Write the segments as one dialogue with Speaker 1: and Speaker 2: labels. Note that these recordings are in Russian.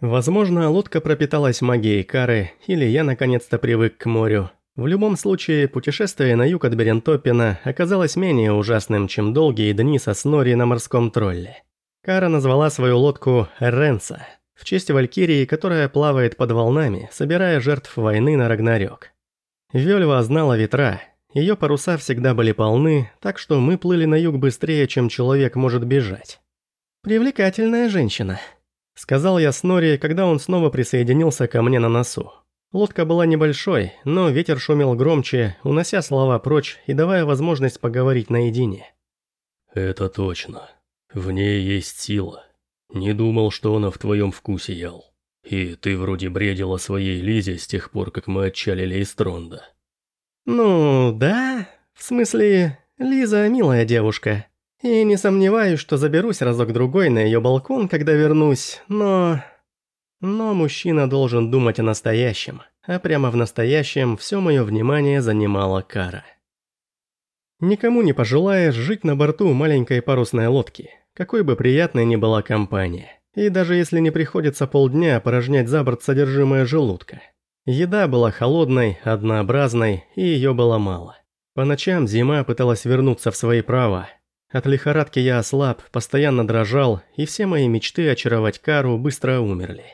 Speaker 1: Возможно, лодка пропиталась магией Кары, или я наконец-то привык к морю. В любом случае, путешествие на юг от Берентопина оказалось менее ужасным, чем долгие дни со Снори на морском тролле. Кара назвала свою лодку «Ренса», в честь Валькирии, которая плавает под волнами, собирая жертв войны на Рагнарёк. Вельва знала ветра, ее паруса всегда были полны, так что мы плыли на юг быстрее, чем человек может бежать. «Привлекательная женщина», — сказал я Снори, когда он снова присоединился ко мне на носу. Лодка была небольшой, но ветер шумел громче, унося слова прочь и давая возможность поговорить наедине.
Speaker 2: «Это точно. В ней есть сила. Не думал, что она в твоем вкусе ел. И ты вроде бредила своей Лизе с тех пор, как мы отчалили из Тронда».
Speaker 1: «Ну, да. В смысле, Лиза милая девушка. И не сомневаюсь, что заберусь разок-другой на ее балкон, когда вернусь, но...» Но мужчина должен думать о настоящем, а прямо в настоящем все мое внимание занимала кара. Никому не пожелаешь жить на борту маленькой парусной лодки, какой бы приятной ни была компания. И даже если не приходится полдня порожнять за борт содержимое желудка. Еда была холодной, однообразной, и ее было мало. По ночам зима пыталась вернуться в свои права. От лихорадки я ослаб, постоянно дрожал, и все мои мечты очаровать Кару быстро умерли.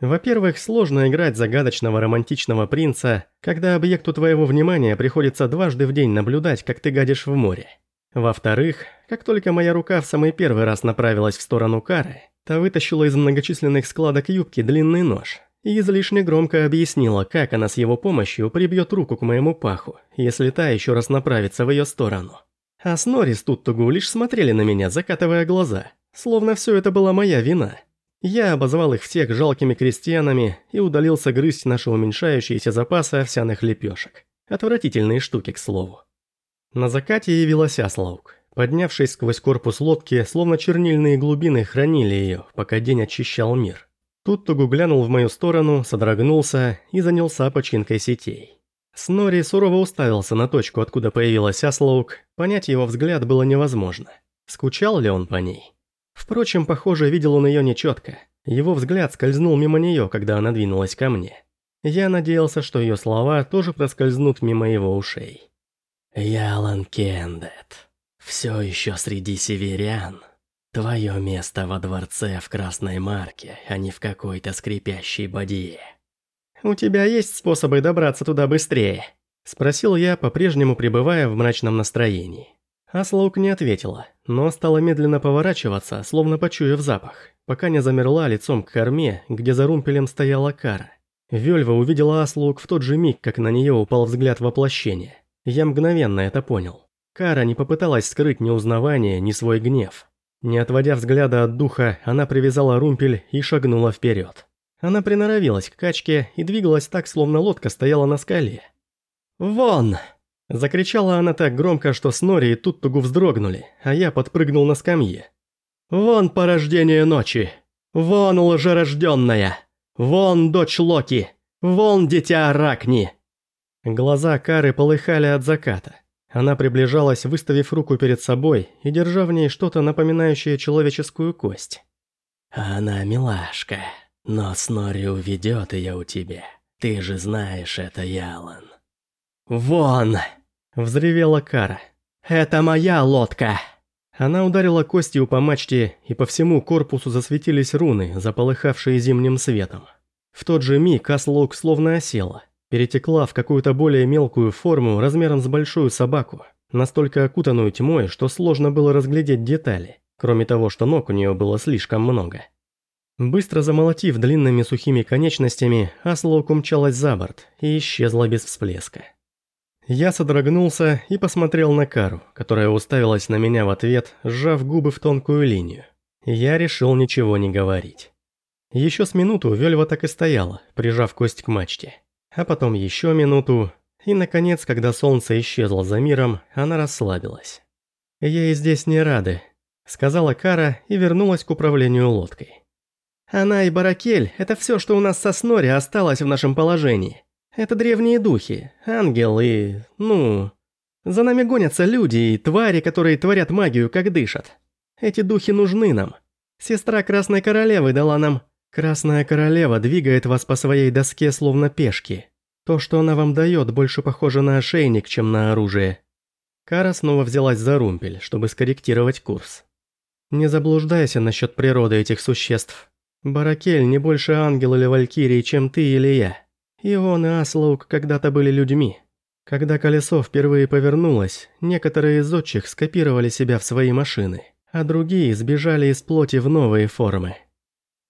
Speaker 1: Во-первых, сложно играть загадочного романтичного принца, когда объекту твоего внимания приходится дважды в день наблюдать, как ты гадишь в море. Во-вторых, как только моя рука в самый первый раз направилась в сторону Кары, та вытащила из многочисленных складок юбки длинный нож и излишне громко объяснила, как она с его помощью прибьет руку к моему паху, если та еще раз направится в ее сторону. А Снори с Туттугу лишь смотрели на меня, закатывая глаза, словно все это была моя вина. Я обозвал их всех жалкими крестьянами и удалился грызть наши уменьшающиеся запасы овсяных лепешек. Отвратительные штуки, к слову. На закате явилась Аслаук. Поднявшись сквозь корпус лодки, словно чернильные глубины хранили ее, пока день очищал мир. Тут Тугу глянул в мою сторону, содрогнулся и занялся починкой сетей. Снори сурово уставился на точку, откуда появилась Аслаук, понять его взгляд было невозможно. Скучал ли он по ней? Впрочем, похоже, видел он ее нечетко. Его взгляд скользнул мимо нее, когда она двинулась ко мне. Я надеялся, что ее слова тоже проскользнут мимо его ушей. «Ялан Кендет, все еще среди северян. Твое место во дворце в Красной Марке, а не в какой-то скрипящей бадье». «У тебя есть способы добраться туда быстрее?» Спросил я, по-прежнему пребывая в мрачном настроении. Аслаук не ответила, но стала медленно поворачиваться, словно почуяв запах, пока не замерла лицом к корме, где за румпелем стояла кара. Вельва увидела Аслаук в тот же миг, как на нее упал взгляд воплощения. Я мгновенно это понял. Кара не попыталась скрыть ни узнавание, ни свой гнев. Не отводя взгляда от духа, она привязала румпель и шагнула вперед. Она приноровилась к качке и двигалась так, словно лодка стояла на скале. «Вон!» Закричала она так громко, что Снори и Туттугу вздрогнули, а я подпрыгнул на скамье. «Вон порождение ночи! Вон лжерожденная! Вон дочь Локи! Вон дитя Аракни!» Глаза Кары полыхали от заката. Она приближалась, выставив руку перед собой и держа в ней что-то напоминающее человеческую кость. «Она милашка, но Снори уведет ее у тебя. Ты же знаешь это, Ялан». «Вон!» Взревела Кара. «Это моя лодка!» Она ударила костью по мачте, и по всему корпусу засветились руны, заполыхавшие зимним светом. В тот же миг Аслок словно осела, перетекла в какую-то более мелкую форму размером с большую собаку, настолько окутанную тьмой, что сложно было разглядеть детали, кроме того, что ног у нее было слишком много. Быстро замолотив длинными сухими конечностями, Аслок умчалась за борт и исчезла без всплеска. Я содрогнулся и посмотрел на Кару, которая уставилась на меня в ответ, сжав губы в тонкую линию. Я решил ничего не говорить. Еще с минуту Вельва так и стояла, прижав кость к мачте. А потом еще минуту, и наконец, когда солнце исчезло за миром, она расслабилась. «Ей здесь не рады», — сказала Кара и вернулась к управлению лодкой. «Она и Баракель — это все, что у нас со Снори осталось в нашем положении. Это древние духи, ангелы, ну... За нами гонятся люди и твари, которые творят магию, как дышат. Эти духи нужны нам. Сестра Красной Королевы дала нам Красная королева двигает вас по своей доске словно пешки. То, что она вам дает, больше похоже на ошейник, чем на оружие. Кара снова взялась за румпель, чтобы скорректировать курс. Не заблуждайся насчет природы этих существ. Баракель не больше ангел или валькирия, чем ты или я. И он, и Аслоук когда-то были людьми. Когда колесо впервые повернулось, некоторые из зодчих скопировали себя в свои машины, а другие сбежали из плоти в новые формы.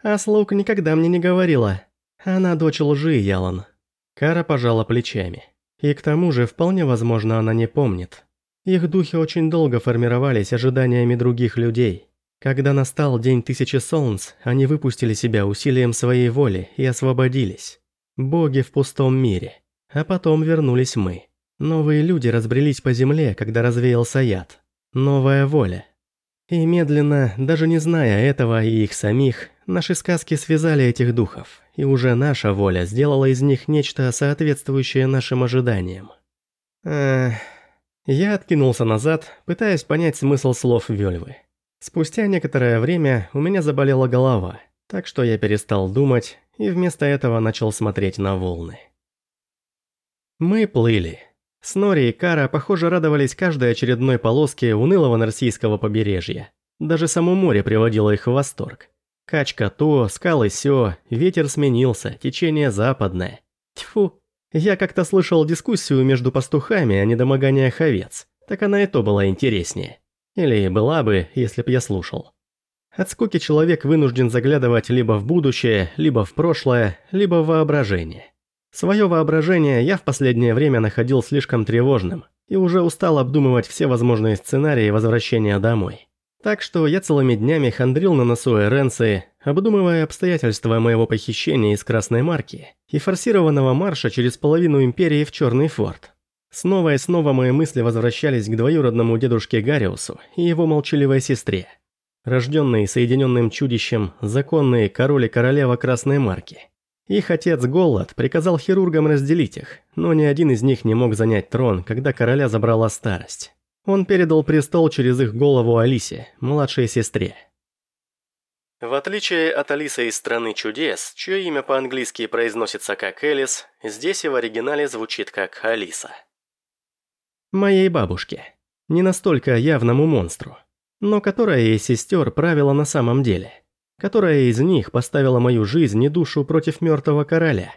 Speaker 1: Аслоук никогда мне не говорила. Она дочь лжи, Ялан. Кара пожала плечами. И к тому же, вполне возможно, она не помнит. Их духи очень долго формировались ожиданиями других людей. Когда настал День Тысячи Солнц, они выпустили себя усилием своей воли и освободились. Боги в пустом мире. А потом вернулись мы. Новые люди разбрелись по земле, когда развеялся яд. Новая воля. И медленно, даже не зная этого и их самих, наши сказки связали этих духов, и уже наша воля сделала из них нечто соответствующее нашим ожиданиям. Эх... Я откинулся назад, пытаясь понять смысл слов Вельвы. Спустя некоторое время у меня заболела голова, так что я перестал думать и вместо этого начал смотреть на волны. Мы плыли. Снори и Кара, похоже, радовались каждой очередной полоске унылого Нарсийского побережья. Даже само море приводило их в восторг. Качка то, скалы сё, ветер сменился, течение западное. Тьфу, я как-то слышал дискуссию между пастухами о недомоганиях овец, так она и то была интереснее. Или была бы, если б я слушал. От скуки человек вынужден заглядывать либо в будущее, либо в прошлое, либо в воображение. Свое воображение я в последнее время находил слишком тревожным и уже устал обдумывать все возможные сценарии возвращения домой. Так что я целыми днями хандрил на носу Эренции, обдумывая обстоятельства моего похищения из Красной Марки и форсированного марша через половину Империи в Черный Форт. Снова и снова мои мысли возвращались к двоюродному дедушке Гариусу и его молчаливой сестре. Рожденные соединенным чудищем, законные король и королева Красной Марки. Их отец Голлад приказал хирургам разделить их, но ни один из них не мог занять трон, когда короля забрала старость. Он передал престол через их голову Алисе, младшей сестре. В отличие от Алисы из «Страны чудес», чье имя по-английски произносится как Элис, здесь и в оригинале звучит как Алиса. Моей бабушке. Не настолько явному монстру, но которая из сестер правила на самом деле – которая из них поставила мою жизнь и душу против мертвого короля.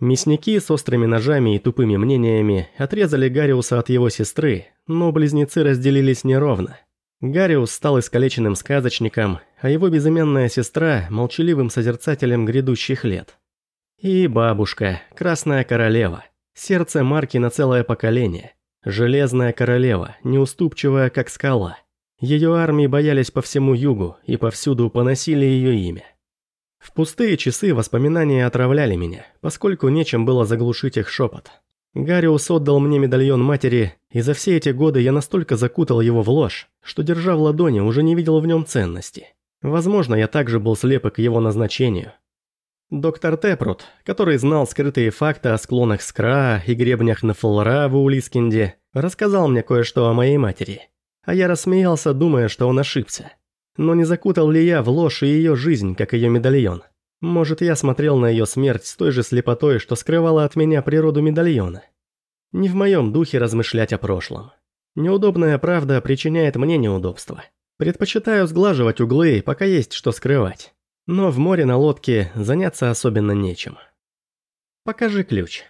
Speaker 1: Мясники с острыми ножами и тупыми мнениями отрезали Гариуса от его сестры, но близнецы разделились неровно. Гариус стал искалеченным сказочником, а его безымянная сестра – молчаливым созерцателем грядущих лет. И бабушка, Красная Королева, сердце марки на целое поколение, Железная Королева, неуступчивая как скала – ее армии боялись по всему югу и повсюду поносили ее имя. В пустые часы воспоминания отравляли меня, поскольку нечем было заглушить их шепот. Гариус отдал мне медальон матери, и за все эти годы я настолько закутал его в ложь, что, держа в ладони, уже не видел в нем ценности. Возможно, я также был слеп к его назначению. Доктор Тепрут, который знал скрытые факты о склонах Скра и гребнях Нафлра в Улискинде, рассказал мне кое-что о моей матери – а я рассмеялся, думая, что он ошибся. Но не закутал ли я в ложь и ее жизнь, как ее медальон? Может, я смотрел на ее смерть с той же слепотой, что скрывала от меня природу медальона? Не в моем духе размышлять о прошлом. Неудобная правда причиняет мне неудобства. Предпочитаю сглаживать углы, пока есть что скрывать. Но в море на лодке заняться особенно нечем. Покажи ключ.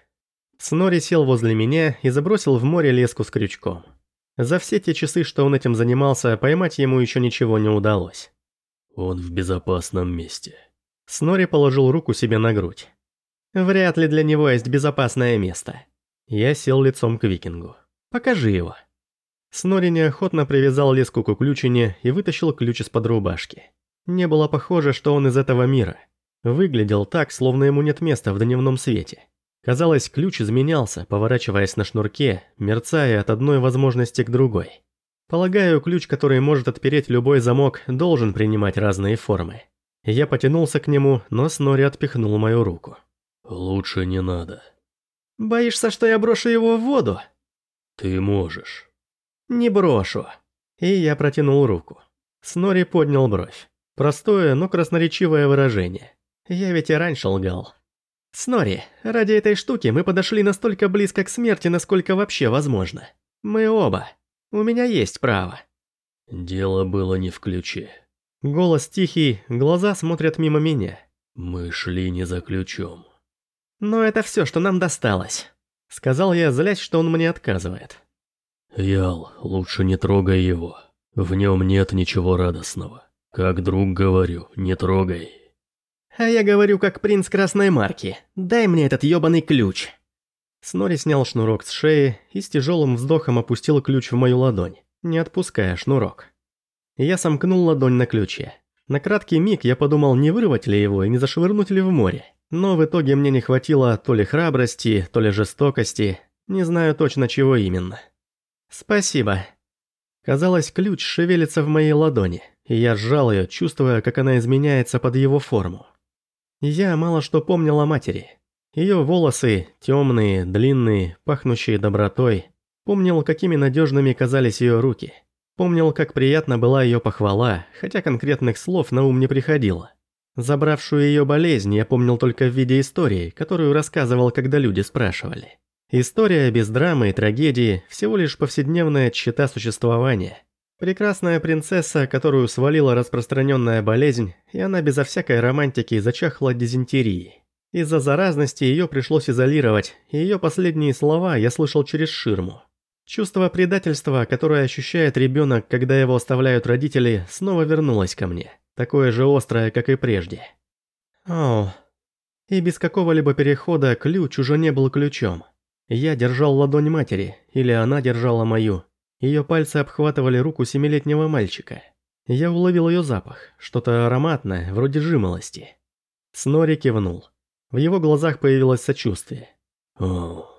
Speaker 1: Снори сел возле меня и забросил в море леску с крючком. За все те часы, что он этим занимался, поймать ему еще ничего не удалось.
Speaker 2: Он в безопасном месте.
Speaker 1: Снори положил руку себе на грудь. Вряд ли для него есть безопасное место. Я сел лицом к викингу. Покажи его. Снори неохотно привязал леску к уключине и вытащил ключ из-под рубашки. Не было похоже, что он из этого мира. Выглядел так, словно ему нет места в дневном свете. Казалось, ключ изменялся, поворачиваясь на шнурке, мерцая от одной возможности к другой. Полагаю, ключ, который может отпереть любой замок, должен принимать разные формы. Я потянулся к нему, но Снори отпихнул мою руку.
Speaker 2: «Лучше не надо».
Speaker 1: «Боишься, что я брошу его в воду?»
Speaker 2: «Ты можешь».
Speaker 1: «Не брошу». И я протянул руку. Снори поднял бровь. Простое, но красноречивое выражение. Я ведь и раньше лгал. Снори, ради этой штуки мы подошли настолько близко к смерти, насколько вообще возможно. Мы оба. У меня есть право.
Speaker 2: Дело было не в ключе.
Speaker 1: Голос тихий, глаза смотрят мимо меня.
Speaker 2: Мы шли не за ключом.
Speaker 1: Но это все, что нам досталось. Сказал я, злясь, что он мне отказывает.
Speaker 2: Ял, лучше не трогай его. В нем нет ничего радостного. Как друг говорю, не трогай.
Speaker 1: А я говорю, как принц красной марки. Дай мне этот ёбаный ключ. Снори снял шнурок с шеи и с тяжелым вздохом опустил ключ в мою ладонь, не отпуская шнурок. Я сомкнул ладонь на ключе. На краткий миг я подумал, не вырвать ли его и не зашвырнуть ли в море. Но в итоге мне не хватило то ли храбрости, то ли жестокости, не знаю точно чего именно. «Спасибо». Казалось, ключ шевелится в моей ладони, и я сжал ее, чувствуя, как она изменяется под его форму. Я мало что помнил о матери. Ее волосы, темные, длинные, пахнущие добротой. Помнил, какими надежными казались ее руки. Помнил, как приятна была ее похвала, хотя конкретных слов на ум не приходило. Забравшую ее болезнь я помнил только в виде истории, которую рассказывал, когда люди спрашивали. История без драмы и трагедии, всего лишь повседневная чита существования. Прекрасная принцесса, которую свалила распространенная болезнь, и она безо всякой романтики зачахла дизентерией. Из-за заразности ее пришлось изолировать, и ее последние слова я слышал через ширму. Чувство предательства, которое ощущает ребенок, когда его оставляют родители, снова вернулось ко мне. Такое же острое, как и прежде. О, и без какого-либо перехода ключ уже не был ключом. Я держал ладонь матери, или она держала мою, ее пальцы обхватывали руку семилетнего мальчика. Я уловил ее запах, что-то ароматное, вроде жимолости. Снори кивнул. В его глазах появилось сочувствие.
Speaker 2: О.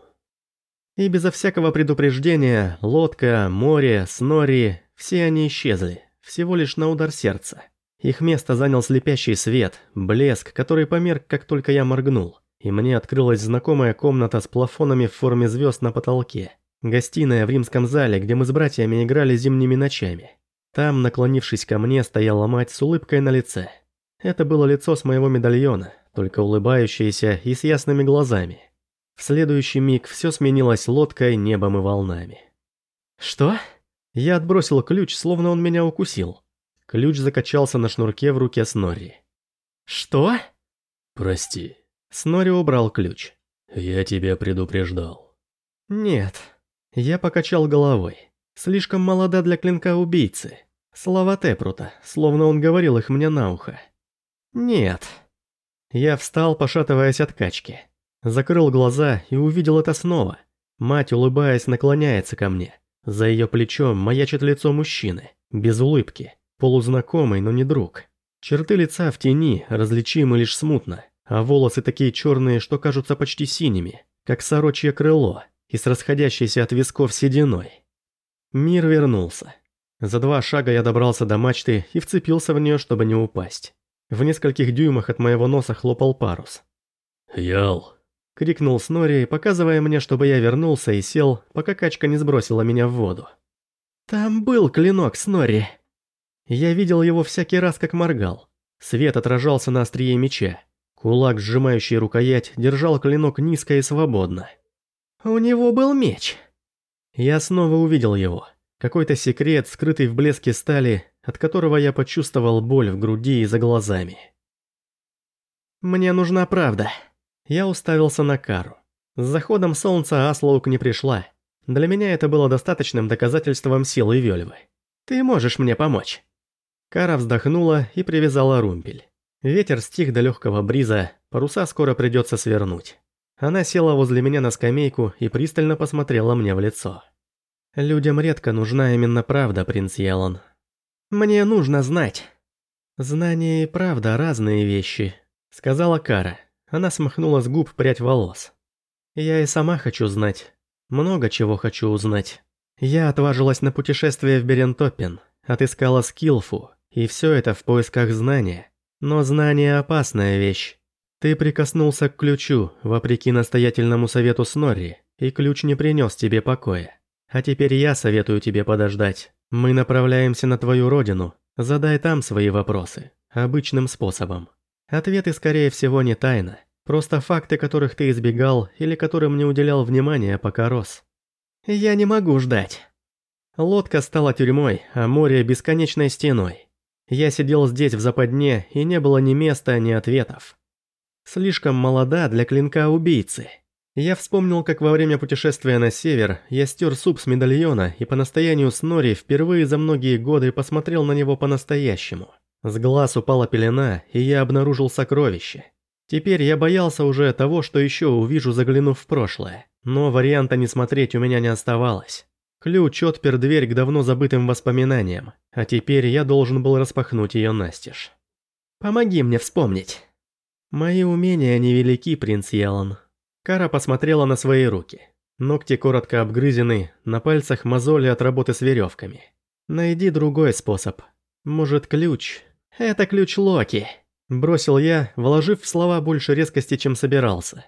Speaker 1: И безо всякого предупреждения, лодка, море, Снори, все они исчезли, всего лишь на удар сердца. Их место занял слепящий свет, блеск, который померк, как только я моргнул, и мне открылась знакомая комната с плафонами в форме звезд на потолке. Гостиная в римском зале, где мы с братьями играли зимними ночами. Там, наклонившись ко мне, стояла мать с улыбкой на лице. Это было лицо с моего медальона, только улыбающееся и с ясными глазами. В следующий миг все сменилось лодкой, небом и волнами. «Что?» Я отбросил ключ, словно он меня укусил. Ключ закачался на шнурке в руке Снорри. «Что?»
Speaker 2: «Прости».
Speaker 1: Снорри убрал ключ.
Speaker 2: «Я тебя предупреждал».
Speaker 1: «Нет». Я покачал головой. Слишком молода для клинка убийцы. Слова Тепрута, словно он говорил их мне на ухо. Нет. Я встал, пошатываясь от качки. Закрыл глаза и увидел это снова. Мать, улыбаясь, наклоняется ко мне. За ее плечом маячит лицо мужчины, без улыбки, полузнакомый, но не друг. Черты лица в тени, различимы лишь смутно, а волосы такие черные, что кажутся почти синими, как сорочье крыло и с расходящейся от висков сединой. Мир вернулся. За два шага я добрался до мачты и вцепился в нее, чтобы не упасть. В нескольких дюймах от моего носа хлопал парус.
Speaker 2: «Ял!»
Speaker 1: — крикнул Снори, показывая мне, чтобы я вернулся и сел, пока качка не сбросила меня в воду. «Там был клинок Снори!» Я видел его всякий раз, как моргал. Свет отражался на острие меча. Кулак, сжимающий рукоять, держал клинок низко и свободно. У него был меч. Я снова увидел его. Какой-то секрет, скрытый в блеске стали, от которого я почувствовал боль в груди и за глазами. Мне нужна правда. Я уставился на Кару. С заходом солнца Аслоук не пришла. Для меня это было достаточным доказательством силы Вельвы. Ты можешь мне помочь. Кара вздохнула и привязала румпель. Ветер стих до легкого бриза, паруса скоро придется свернуть. Она села возле меня на скамейку и пристально посмотрела мне в лицо. «Людям редко нужна именно правда, принц Ялон. Мне нужно знать». «Знание и правда – разные вещи», – сказала Кара. Она смахнула с губ прядь волос. «Я и сама хочу знать. Много чего хочу узнать. Я отважилась на путешествие в Берентопен, отыскала Скилфу, и все это в поисках знания. Но знание – опасная вещь. Ты прикоснулся к ключу, вопреки настоятельному совету Снорри, и ключ не принес тебе покоя. А теперь я советую тебе подождать. Мы направляемся на твою родину. Задай там свои вопросы. Обычным способом. Ответы, скорее всего, не тайна. Просто факты, которых ты избегал или которым не уделял внимания, пока рос. Я не могу ждать. Лодка стала тюрьмой, а море бесконечной стеной. Я сидел здесь в западне, и не было ни места, ни ответов. Слишком молода для клинка убийцы. Я вспомнил, как во время путешествия на север я стер суп с медальона и по настоянию Снори впервые за многие годы посмотрел на него по-настоящему. С глаз упала пелена, и я обнаружил сокровище. Теперь я боялся уже того, что еще увижу, заглянув в прошлое. Но варианта не смотреть у меня не оставалось. Ключ отпер дверь к давно забытым воспоминаниям, а теперь я должен был распахнуть ее настежь. «Помоги мне вспомнить». «Мои умения невелики, принц Ялан». Кара посмотрела на свои руки. Ногти коротко обгрызены, на пальцах мозоли от работы с веревками. «Найди другой способ. Может, ключ?» «Это ключ Локи», – бросил я, вложив в слова больше резкости, чем собирался.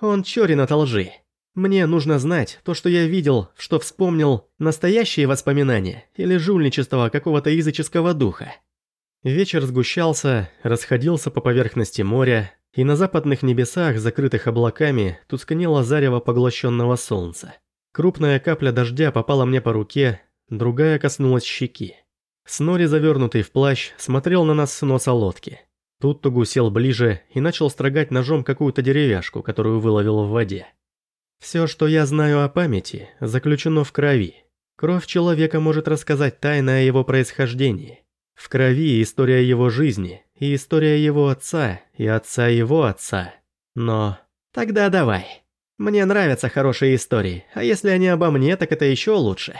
Speaker 1: «Он чёрен от лжи». Мне нужно знать, то, что я видел, что вспомнил, настоящие воспоминания или жульничество какого-то языческого духа. Вечер сгущался, расходился по поверхности моря, и на западных небесах, закрытых облаками, тускнело зарево поглощенного солнца. Крупная капля дождя попала мне по руке, другая коснулась щеки. Снори, завернутый в плащ, смотрел на нас с носа лодки. Тут Тугу сел ближе и начал строгать ножом какую-то деревяшку, которую выловил в воде. Все, что я знаю о памяти, заключено в крови. Кровь человека может рассказать тайны о его происхождении. В крови история его жизни, и история его отца, и отца его отца. Но... Тогда давай. Мне нравятся хорошие истории, а если они обо мне, так это еще лучше.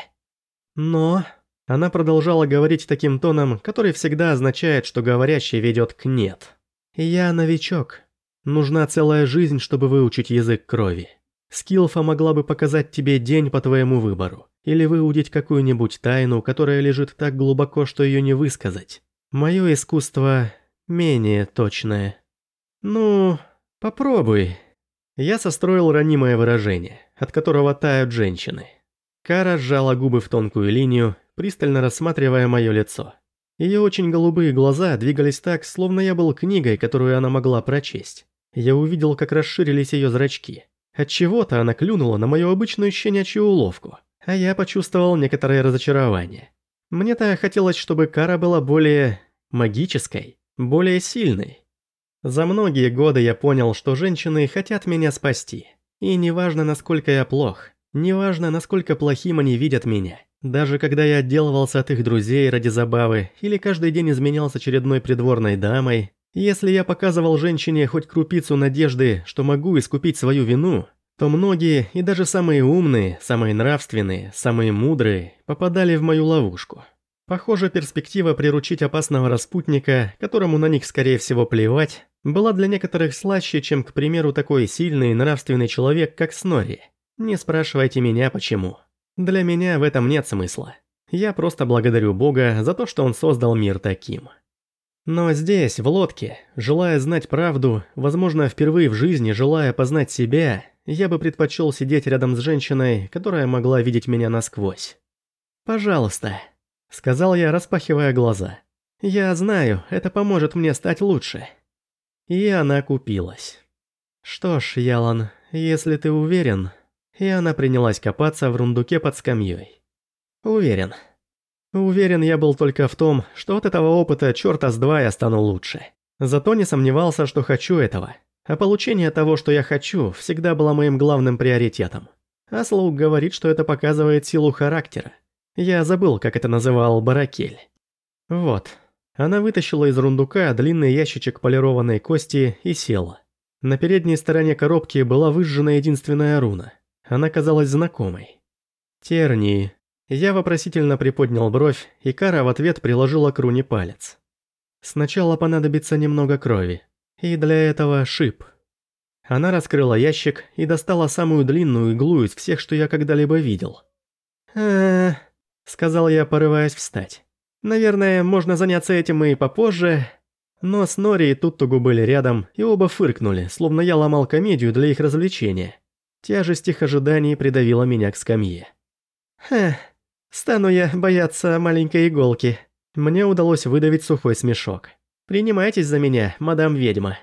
Speaker 1: Но... Она продолжала говорить таким тоном, который всегда означает, что говорящий ведет к «нет». «Я новичок. Нужна целая жизнь, чтобы выучить язык крови. Скилфа могла бы показать тебе день по твоему выбору, или выудить какую-нибудь тайну, которая лежит так глубоко, что ее не высказать. Мое искусство менее точное. Ну, попробуй. Я состроил ранимое выражение, от которого тают женщины. Кара сжала губы в тонкую линию, пристально рассматривая мое лицо. Ее очень голубые глаза двигались так, словно я был книгой, которую она могла прочесть. Я увидел, как расширились ее зрачки. Отчего-то она клюнула на мою обычную щенячью уловку, а я почувствовал некоторое разочарование. Мне-то хотелось, чтобы кара была более... магической, более сильной. За многие годы я понял, что женщины хотят меня спасти. И неважно, насколько я плох, неважно, насколько плохим они видят меня. Даже когда я отделывался от их друзей ради забавы или каждый день изменялся очередной придворной дамой, если я показывал женщине хоть крупицу надежды, что могу искупить свою вину, то многие, и даже самые умные, самые нравственные, самые мудрые, попадали в мою ловушку. Похоже, перспектива приручить опасного распутника, которому на них скорее всего плевать, была для некоторых слаще, чем, к примеру, такой сильный нравственный человек, как Снори. Не спрашивайте меня почему. Для меня в этом нет смысла. Я просто благодарю Бога за то, что он создал мир таким. Но здесь, в лодке, желая знать правду, возможно, впервые в жизни желая познать себя, я бы предпочел сидеть рядом с женщиной, которая могла видеть меня насквозь. «Пожалуйста», — сказал я, распахивая глаза. «Я знаю, это поможет мне стать лучше». И она купилась. «Что ж, Ялан, если ты уверен...» И она принялась копаться в рундуке под скамьей. «Уверен», Уверен я был только в том, что от этого опыта черта с два я стану лучше. Зато не сомневался, что хочу этого. А получение того, что я хочу, всегда было моим главным приоритетом. Аслоук говорит, что это показывает силу характера. Я забыл, как это называл Баракель. Вот. Она вытащила из рундука длинный ящичек полированной кости и села. На передней стороне коробки была выжжена единственная руна. Она казалась знакомой. Тернии, я вопросительно приподнял бровь, и Кара в ответ приложила к руне палец. Сначала понадобится немного крови, и для этого шип. Она раскрыла ящик и достала самую длинную иглу из всех, что я когда-либо видел. э сказал я, порываясь встать. «Наверное, можно заняться этим и попозже». Но Снори и Туттугу были рядом, и оба фыркнули, словно я ломал комедию для их развлечения. Тяжесть их ожиданий придавила меня к скамье. «Хм, Стану я бояться маленькой иголки. Мне удалось выдавить сухой смешок. Принимайтесь за меня, мадам ведьма.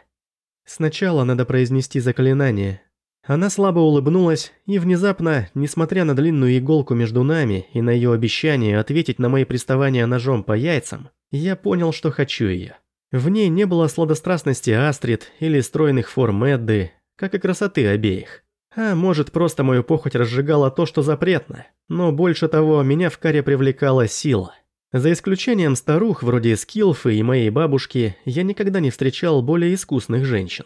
Speaker 1: Сначала надо произнести заклинание. Она слабо улыбнулась, и внезапно, несмотря на длинную иголку между нами и на ее обещание ответить на мои приставания ножом по яйцам, я понял, что хочу ее. В ней не было сладострастности Астрид или стройных форм Эдды, как и красоты обеих. А может, просто мою похоть разжигала то, что запретно. Но больше того, меня в каре привлекала сила. За исключением старух вроде Скилфы и моей бабушки, я никогда не встречал более искусных женщин.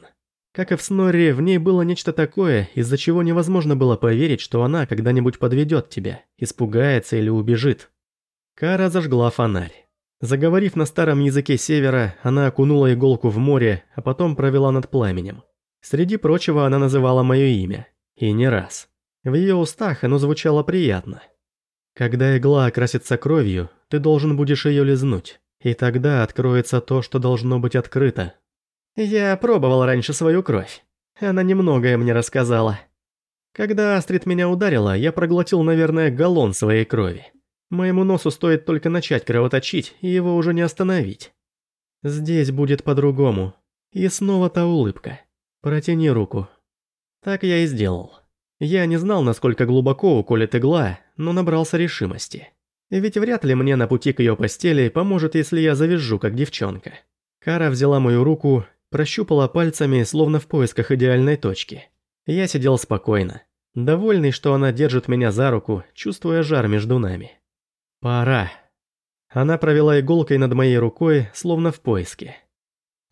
Speaker 1: Как и в Снорре, в ней было нечто такое, из-за чего невозможно было поверить, что она когда-нибудь подведет тебя, испугается или убежит. Кара зажгла фонарь. Заговорив на старом языке севера, она окунула иголку в море, а потом провела над пламенем. Среди прочего она называла мое имя. И не раз. В ее устах оно звучало приятно. Когда игла окрасится кровью, ты должен будешь ее лизнуть. И тогда откроется то, что должно быть открыто. Я пробовал раньше свою кровь. Она немногое мне рассказала. Когда Астрид меня ударила, я проглотил, наверное, галлон своей крови. Моему носу стоит только начать кровоточить, и его уже не остановить. Здесь будет по-другому. И снова та улыбка. Протяни руку. Так я и сделал. Я не знал, насколько глубоко уколет игла, но набрался решимости. Ведь вряд ли мне на пути к ее постели поможет, если я завяжу, как девчонка. Кара взяла мою руку, прощупала пальцами, словно в поисках идеальной точки. Я сидел спокойно, довольный, что она держит меня за руку, чувствуя жар между нами. Пора. Она провела иголкой над моей рукой, словно в поиске.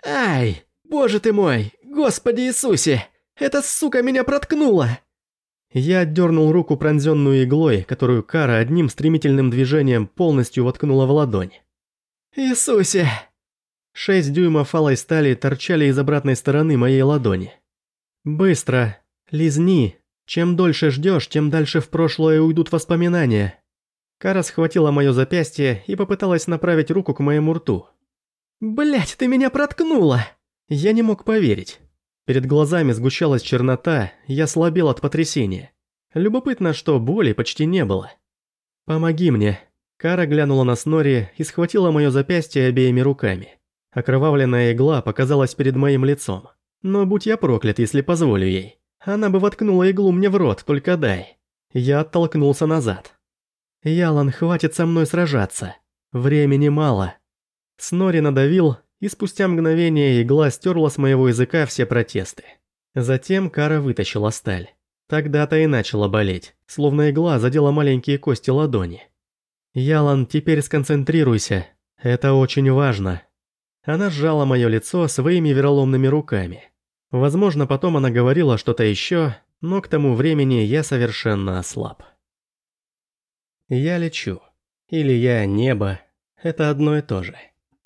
Speaker 1: «Ай, боже ты мой, Господи Иисусе, эта сука меня проткнула!» Я отдернул руку, пронзенную иглой, которую Кара одним стремительным движением полностью воткнула в ладонь. «Иисусе!» Шесть дюймов алой стали торчали из обратной стороны моей ладони. «Быстро! Лизни! Чем дольше ждешь, тем дальше в прошлое уйдут воспоминания!» Кара схватила мое запястье и попыталась направить руку к моему рту. «Блядь, ты меня проткнула!» Я не мог поверить. Перед глазами сгущалась чернота, я слабел от потрясения. Любопытно, что боли почти не было. «Помоги мне». Кара глянула на Снори и схватила мое запястье обеими руками. Окровавленная игла показалась перед моим лицом. Но будь я проклят, если позволю ей. Она бы воткнула иглу мне в рот, только дай. Я оттолкнулся назад. «Ялан, хватит со мной сражаться. Времени мало». Снори надавил, и спустя мгновение игла стерла с моего языка все протесты. Затем Кара вытащила сталь. Тогда-то и начала болеть, словно игла задела маленькие кости ладони. «Ялан, теперь сконцентрируйся. Это очень важно». Она сжала мое лицо своими вероломными руками. Возможно, потом она говорила что-то еще, но к тому времени я совершенно ослаб. Я лечу. Или я небо. Это одно и то же.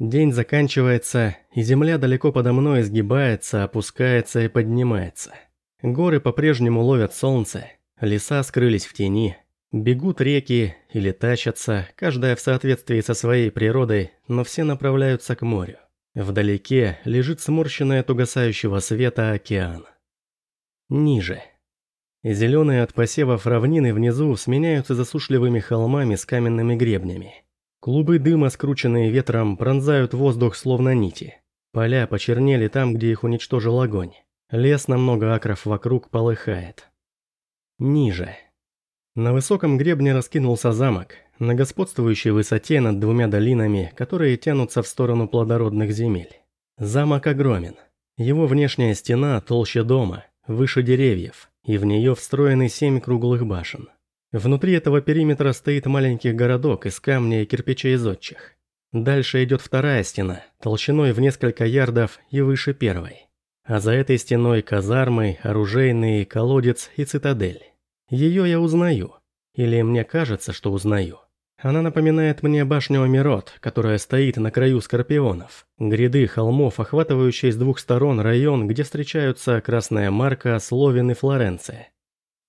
Speaker 1: День заканчивается, и земля далеко подо мной изгибается, опускается и поднимается. Горы по-прежнему ловят солнце, леса скрылись в тени, бегут реки или тащатся, каждая в соответствии со своей природой, но все направляются к морю. Вдалеке лежит сморщенный от угасающего света океан. Ниже. Зеленые от посевов равнины внизу сменяются засушливыми холмами с каменными гребнями. Клубы дыма, скрученные ветром, пронзают воздух словно нити. Поля почернели там, где их уничтожил огонь. Лес на много акров вокруг полыхает. Ниже. На высоком гребне раскинулся замок, на господствующей высоте над двумя долинами, которые тянутся в сторону плодородных земель. Замок огромен. Его внешняя стена толще дома, выше деревьев, и в нее встроены семь круглых башен. Внутри этого периметра стоит маленький городок из камня и кирпича из отчих. Дальше идет вторая стена, толщиной в несколько ярдов и выше первой. А за этой стеной казармы, оружейный, колодец и цитадель. Ее я узнаю. Или мне кажется, что узнаю. Она напоминает мне башню Амирот, которая стоит на краю Скорпионов. Гряды холмов, охватывающие с двух сторон район, где встречаются Красная Марка, Словен и Флоренция.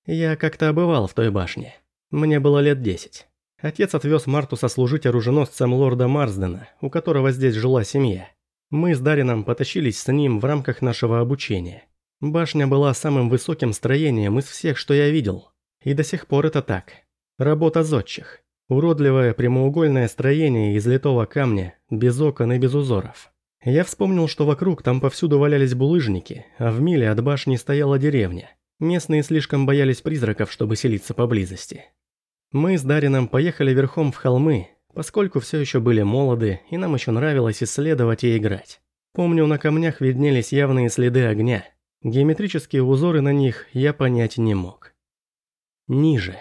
Speaker 1: Я как-то обывал в той башне. Мне было лет десять. Отец отвез Марту сослужить оруженосцем лорда Марсдена, у которого здесь жила семья. Мы с Дарином потащились с ним в рамках нашего обучения. Башня была самым высоким строением из всех, что я видел. И до сих пор это так. Работа зодчих. Уродливое прямоугольное строение из литого камня, без окон и без узоров. Я вспомнил, что вокруг там повсюду валялись булыжники, а в миле от башни стояла деревня. Местные слишком боялись призраков, чтобы селиться поблизости. Мы с Дарином поехали верхом в холмы, поскольку все еще были молоды, и нам еще нравилось исследовать и играть. Помню, на камнях виднелись явные следы огня. Геометрические узоры на них я понять не мог. Ниже.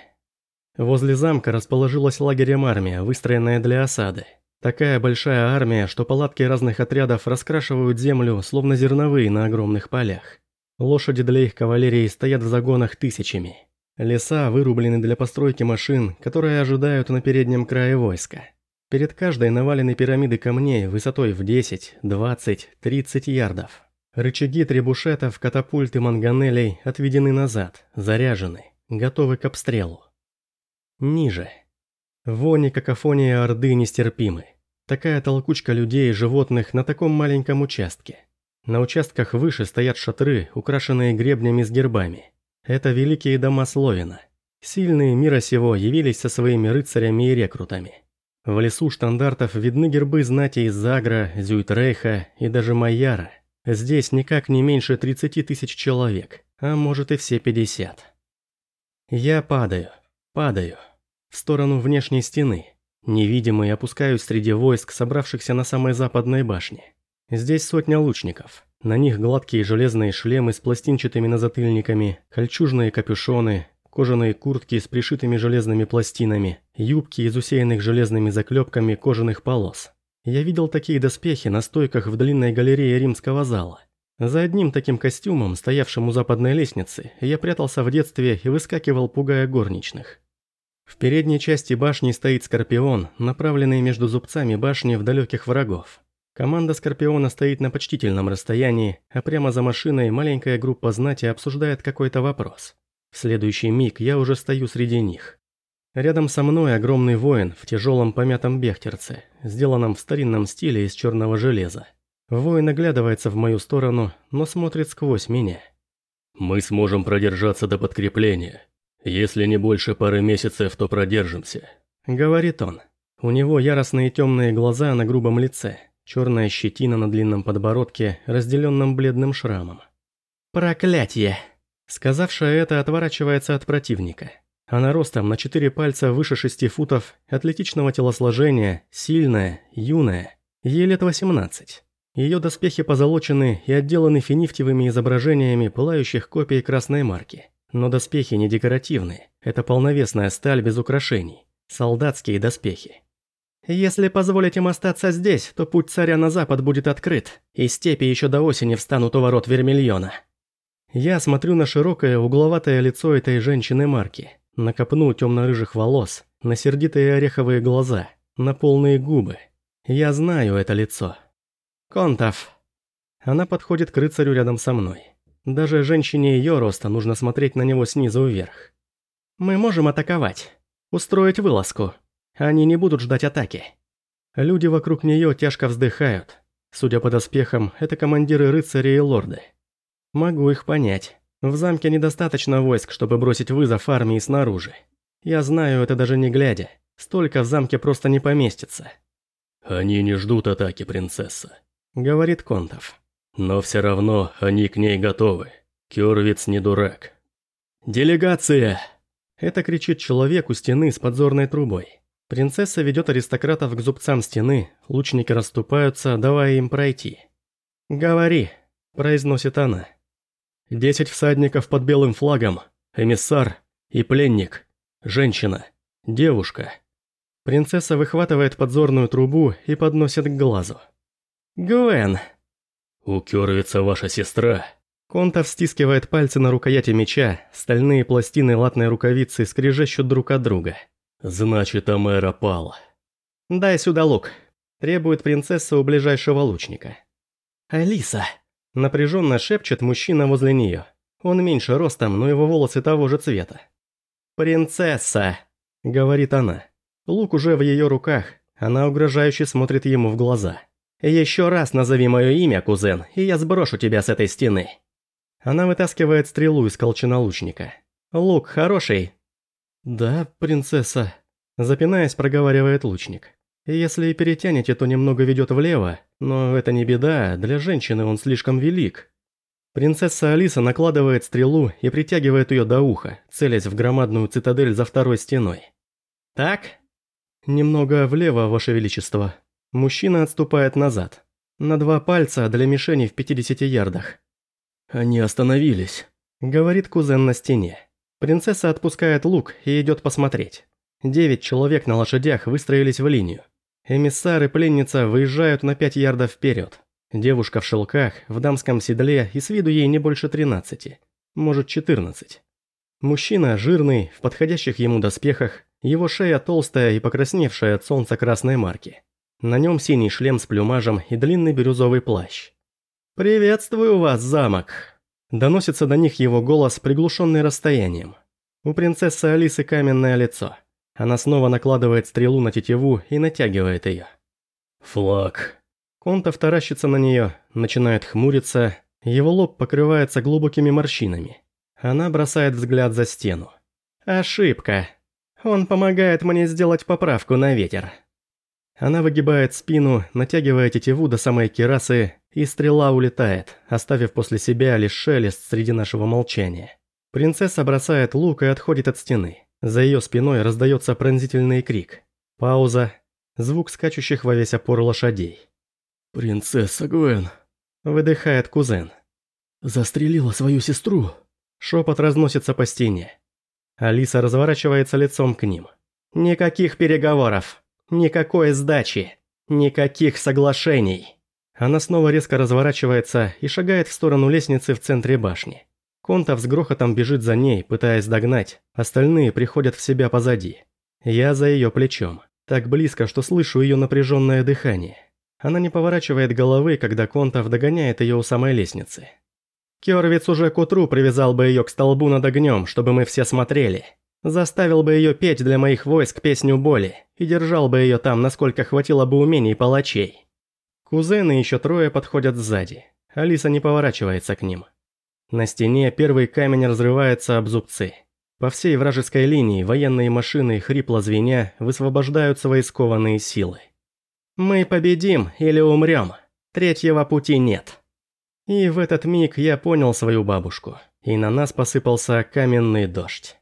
Speaker 1: Возле замка расположилась лагерем армия, выстроенная для осады. Такая большая армия, что палатки разных отрядов раскрашивают землю, словно зерновые на огромных полях. Лошади для их кавалерии стоят в загонах тысячами. Леса вырублены для постройки машин, которые ожидают на переднем крае войска. Перед каждой навалены пирамиды камней высотой в 10, 20, 30 ярдов. Рычаги требушетов, катапульты манганелей отведены назад, заряжены, готовы к обстрелу. Ниже. Вони какофония Орды нестерпимы. Такая толкучка людей и животных на таком маленьком участке. На участках выше стоят шатры, украшенные гребнями с гербами. Это великие дома Словина. Сильные мира сего явились со своими рыцарями и рекрутами. В лесу штандартов видны гербы знати из Загра, Зюйтрейха и даже Майяра. Здесь никак не меньше 30 тысяч человек, а может и все 50. Я падаю, падаю в сторону внешней стены. Невидимый опускаюсь среди войск, собравшихся на самой западной башне. Здесь сотня лучников. На них гладкие железные шлемы с пластинчатыми назатыльниками, кольчужные капюшоны, кожаные куртки с пришитыми железными пластинами, юбки из усеянных железными заклепками кожаных полос. Я видел такие доспехи на стойках в длинной галерее римского зала. За одним таким костюмом, стоявшим у западной лестницы, я прятался в детстве и выскакивал, пугая горничных. В передней части башни стоит Скорпион, направленный между зубцами башни в далеких врагов. Команда Скорпиона стоит на почтительном расстоянии, а прямо за машиной маленькая группа знати обсуждает какой-то вопрос. В следующий миг я уже стою среди них. Рядом со мной огромный воин в тяжелом помятом бехтерце, сделанном в старинном стиле из черного железа. Воин оглядывается в мою сторону, но смотрит сквозь меня.
Speaker 2: «Мы сможем продержаться до подкрепления», «Если не больше пары месяцев, то продержимся», —
Speaker 1: говорит он. У него яростные темные глаза на грубом лице, черная щетина на длинном подбородке, разделенном бледным шрамом. «Проклятье!» Сказавшая это отворачивается от противника. Она ростом на четыре пальца выше шести футов, атлетичного телосложения, сильная, юная, ей лет 18. Ее доспехи позолочены и отделаны финифтевыми изображениями пылающих копий красной марки. Но доспехи не декоративные, это полновесная сталь без украшений, солдатские доспехи. Если позволить им остаться здесь, то путь царя на запад будет открыт, и степи еще до осени встанут у ворот Вермильона. Я смотрю на широкое угловатое лицо этой женщины Марки, на копну темно-рыжих волос, на сердитые ореховые глаза, на полные губы. Я знаю это лицо. Контов. Она подходит к рыцарю рядом со мной. Даже женщине ее роста нужно смотреть на него снизу вверх. Мы можем атаковать. Устроить вылазку. Они не будут ждать атаки. Люди вокруг нее тяжко вздыхают. Судя по доспехам, это командиры рыцарей и лорды. Могу их понять. В замке недостаточно войск, чтобы бросить вызов армии снаружи. Я знаю это даже не глядя. Столько в замке просто не поместится.
Speaker 2: «Они не ждут атаки, принцесса», —
Speaker 1: говорит Контов.
Speaker 2: Но все равно они к ней готовы. Кёрвиц не дурак.
Speaker 1: «Делегация!» Это кричит человек у стены с подзорной трубой. Принцесса ведет аристократов к зубцам стены, лучники расступаются, давая им пройти. «Говори», – произносит она. «Десять всадников под белым флагом, эмиссар и пленник, женщина, девушка». Принцесса выхватывает подзорную трубу и подносит к глазу. «Гвен»,
Speaker 2: «У Кёрвица ваша сестра».
Speaker 1: Контов стискивает пальцы на рукояти меча, стальные пластины латной рукавицы скрежещут друг от друга.
Speaker 2: «Значит, Амера пал».
Speaker 1: «Дай сюда лук», – требует принцесса у ближайшего лучника. «Алиса», – напряженно шепчет мужчина возле нее. Он меньше ростом, но его волосы того же цвета. «Принцесса», – говорит она. Лук уже в ее руках, она угрожающе смотрит ему в глаза. «Еще раз назови мое имя, кузен, и я сброшу тебя с этой стены». Она вытаскивает стрелу из колчана лучника. «Лук хороший?» «Да, принцесса», – запинаясь, проговаривает лучник. Если перетянете, то немного ведет влево, но это не беда, для женщины он слишком велик. Принцесса Алиса накладывает стрелу и притягивает ее до уха, целясь в громадную цитадель за второй стеной. «Так?» «Немного влево, Ваше Величество». Мужчина отступает назад. На два пальца для мишени в 50 ярдах.
Speaker 2: «Они остановились», —
Speaker 1: говорит кузен на стене. Принцесса отпускает лук и идет посмотреть. Девять человек на лошадях выстроились в линию. Эмиссар и пленница выезжают на пять ярдов вперед. Девушка в шелках, в дамском седле и с виду ей не больше 13, может 14. Мужчина жирный, в подходящих ему доспехах, его шея толстая и покрасневшая от солнца красной марки. На нем синий шлем с плюмажем и длинный бирюзовый плащ. «Приветствую вас, замок!» Доносится до них его голос, приглушенный расстоянием. У принцессы Алисы каменное лицо. Она снова накладывает стрелу на тетиву и натягивает ее.
Speaker 2: «Флаг».
Speaker 1: Контов таращится на нее, начинает хмуриться, его лоб покрывается глубокими морщинами. Она бросает взгляд за стену. «Ошибка. Он помогает мне сделать поправку на ветер». Она выгибает спину, натягивая тетиву до самой керасы, и стрела улетает, оставив после себя лишь шелест среди нашего молчания. Принцесса бросает лук и отходит от стены. За ее спиной раздается пронзительный крик. Пауза. Звук скачущих во весь опор лошадей.
Speaker 2: «Принцесса Гвен», —
Speaker 1: выдыхает кузен.
Speaker 2: «Застрелила свою сестру».
Speaker 1: Шепот разносится по стене. Алиса разворачивается лицом к ним. «Никаких переговоров. Никакой сдачи. Никаких соглашений». Она снова резко разворачивается и шагает в сторону лестницы в центре башни. Контов с грохотом бежит за ней, пытаясь догнать, остальные приходят в себя позади. Я за ее плечом, так близко, что слышу ее напряженное дыхание. Она не поворачивает головы, когда Контов догоняет ее у самой лестницы. Кёрвиц уже к утру привязал бы ее к столбу над огнем, чтобы мы все смотрели. Заставил бы ее петь для моих войск песню боли и держал бы ее там, насколько хватило бы умений палачей. Кузены еще трое подходят сзади. Алиса не поворачивается к ним. На стене первый камень разрывается об зубцы. По всей вражеской линии военные машины, хрипло звеня, высвобождают свои скованные силы. «Мы победим или умрем. Третьего пути нет». И в этот миг я понял свою бабушку, и на нас посыпался каменный дождь.